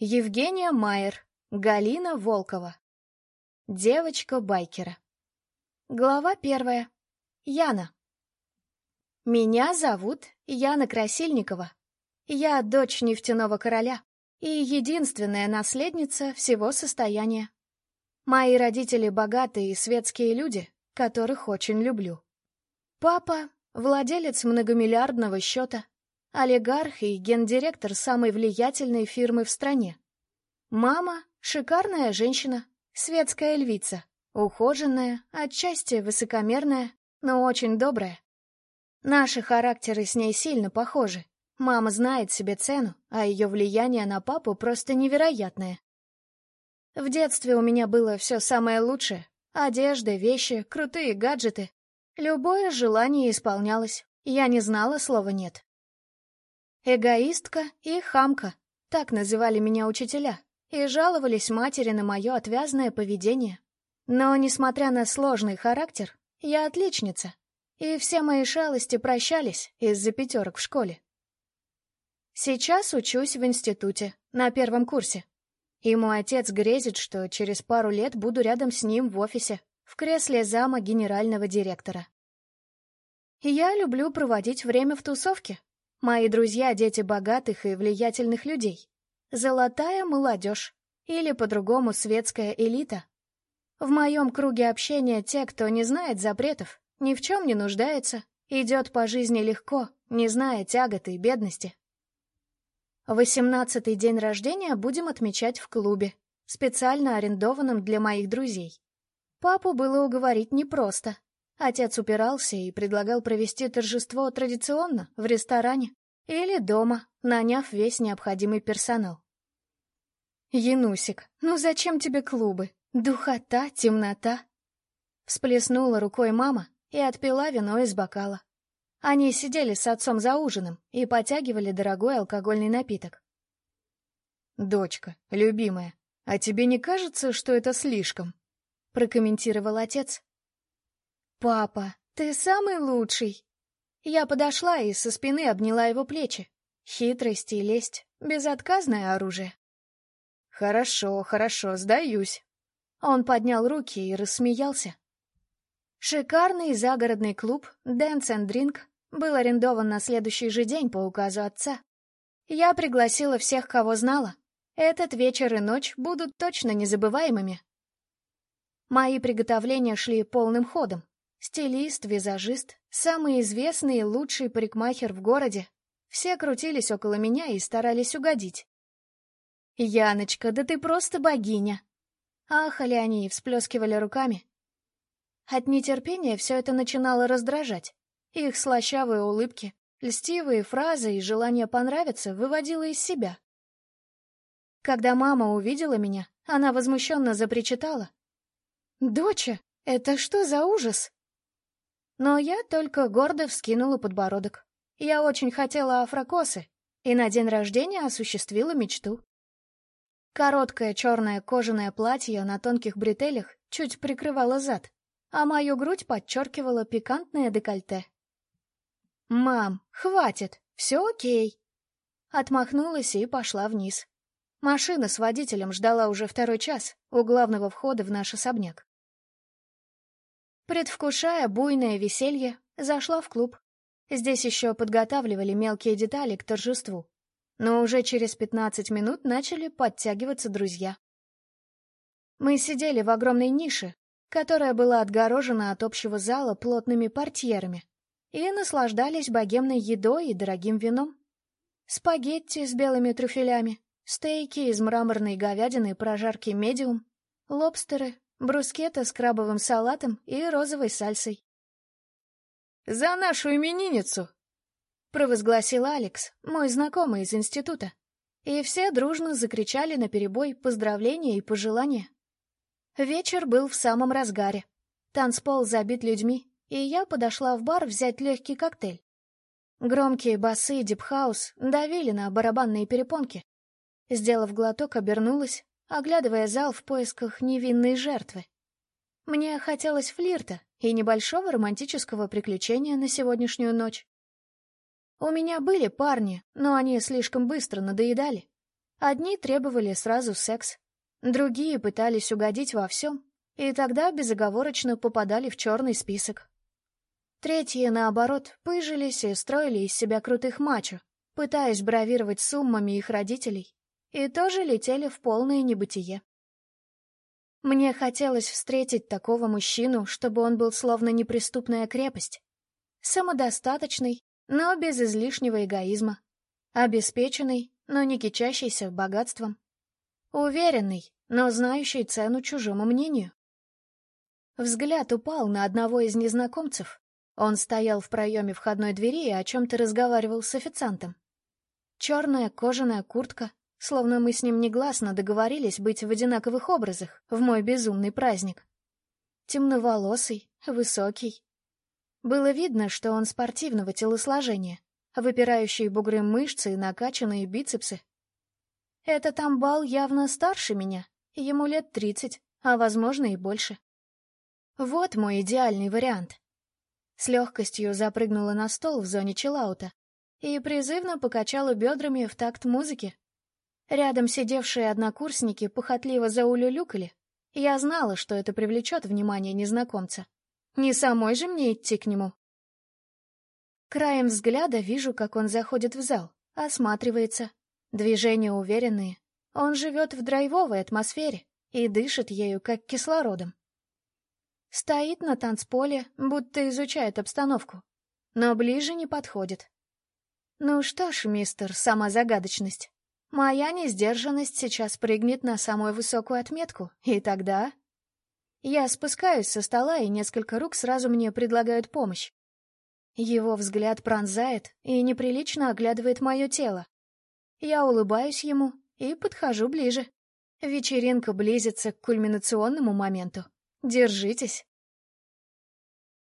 Евгения Майер, Галина Волкова. Девочка байкера. Глава первая. Яна. Меня зовут Яна Красильникова. Я дочь нефтяного короля и единственная наследница всего состояния. Мои родители богатые и светские люди, которых очень люблю. Папа — владелец многомиллиардного счета, олигарх и гендиректор самой влиятельной фирмы в стране. Мама — шикарная женщина, светская львица, ухоженная, отчасти высокомерная, но очень добрая. Наши характеры с ней сильно похожи. Мама знает себе цену, а ее влияние на папу просто невероятное. В детстве у меня было все самое лучшее. Одежда, вещи, крутые гаджеты. Любое желание исполнялось. Я не знала слова «нет». Эгоистка и хамка, так называли меня учителя, и жаловались матери на мое отвязное поведение. Но, несмотря на сложный характер, я отличница, и все мои шалости прощались из-за пятерок в школе. Сейчас учусь в институте, на первом курсе. И мой отец грезит, что через пару лет буду рядом с ним в офисе, в кресле зама генерального директора. Я люблю проводить время в тусовке, Мои друзья — дети богатых и влиятельных людей. Золотая молодежь. Или, по-другому, светская элита. В моем круге общения те, кто не знает запретов, ни в чем не нуждается, идет по жизни легко, не зная тяготы и бедности. Восемнадцатый день рождения будем отмечать в клубе, специально арендованном для моих друзей. Папу было уговорить непросто, Отец упирался и предлагал провести торжество традиционно, в ресторане или дома, наняв весь необходимый персонал. «Янусик, ну зачем тебе клубы? Духота, темнота!» Всплеснула рукой мама и отпила вино из бокала. Они сидели с отцом за ужином и потягивали дорогой алкогольный напиток. «Дочка, любимая, а тебе не кажется, что это слишком?» — прокомментировал отец, «Папа, ты самый лучший!» Я подошла и со спины обняла его плечи. Хитрость и лесть — безотказное оружие. «Хорошо, хорошо, сдаюсь». Он поднял руки и рассмеялся. Шикарный загородный клуб «Dance and Drink» был арендован на следующий же день по указу отца. Я пригласила всех, кого знала. Этот вечер и ночь будут точно незабываемыми. Мои приготовления шли полным ходом. Стилист, визажист, самый известный и лучший парикмахер в городе. Все крутились около меня и старались угодить. «Яночка, да ты просто богиня!» Ахали они и всплескивали руками. От нетерпения все это начинало раздражать. Их слащавые улыбки, льстивые фразы и желание понравиться выводило из себя. Когда мама увидела меня, она возмущенно запричитала. «Доча, это что за ужас?» Но я только гордо вскинула подбородок. Я очень хотела афрокосы, и на день рождения осуществила мечту. Короткое черное кожаное платье на тонких бретелях чуть прикрывало зад, а мою грудь подчеркивало пикантное декольте. «Мам, хватит, все окей!» Отмахнулась и пошла вниз. Машина с водителем ждала уже второй час у главного входа в наш особняк. Предвкушая буйное веселье, зашла в клуб. Здесь еще подготавливали мелкие детали к торжеству. Но уже через пятнадцать минут начали подтягиваться друзья. Мы сидели в огромной нише, которая была отгорожена от общего зала плотными портьерами, и наслаждались богемной едой и дорогим вином. Спагетти с белыми трюфелями, стейки из мраморной говядины прожарки медиум, лобстеры, брускета с крабовым салатом и розовой сальсой. «За нашу именинницу!» — провозгласил Алекс, мой знакомый из института. И все дружно закричали наперебой поздравления и пожелания. Вечер был в самом разгаре. Танцпол забит людьми, и я подошла в бар взять легкий коктейль. Громкие басы дипхаус давили на барабанные перепонки. Сделав глоток, обернулась оглядывая зал в поисках невинной жертвы. Мне хотелось флирта и небольшого романтического приключения на сегодняшнюю ночь. У меня были парни, но они слишком быстро надоедали. Одни требовали сразу секс, другие пытались угодить во всем, и тогда безоговорочно попадали в черный список. Третьи, наоборот, пыжились и строили из себя крутых мачо, пытаясь бравировать суммами их родителей, и тоже летели в полное небытие. Мне хотелось встретить такого мужчину, чтобы он был словно неприступная крепость. Самодостаточный, но без излишнего эгоизма. Обеспеченный, но не кичащийся богатством. Уверенный, но знающий цену чужому мнению. Взгляд упал на одного из незнакомцев, он стоял в проеме входной двери и о чем-то разговаривал с официантом. Черная кожаная куртка, словно мы с ним негласно договорились быть в одинаковых образах в мой безумный праздник. Темноволосый, высокий. Было видно, что он спортивного телосложения, выпирающие бугры мышцы и накачанные бицепсы. Этот амбал явно старше меня, ему лет тридцать, а, возможно, и больше. Вот мой идеальный вариант. С легкостью запрыгнула на стол в зоне чиллаута и призывно покачала бедрами в такт музыки. Рядом сидевшие однокурсники похотливо заулюлюкали. Я знала, что это привлечет внимание незнакомца. Не самой же мне идти к нему. Краем взгляда вижу, как он заходит в зал, осматривается. Движения уверенные. Он живет в драйвовой атмосфере и дышит ею, как кислородом. Стоит на танцполе, будто изучает обстановку, но ближе не подходит. Ну что ж, мистер, сама загадочность. Моя несдержанность сейчас прыгнет на самую высокую отметку, и тогда... Я спускаюсь со стола, и несколько рук сразу мне предлагают помощь. Его взгляд пронзает и неприлично оглядывает мое тело. Я улыбаюсь ему и подхожу ближе. Вечеринка близится к кульминационному моменту. Держитесь.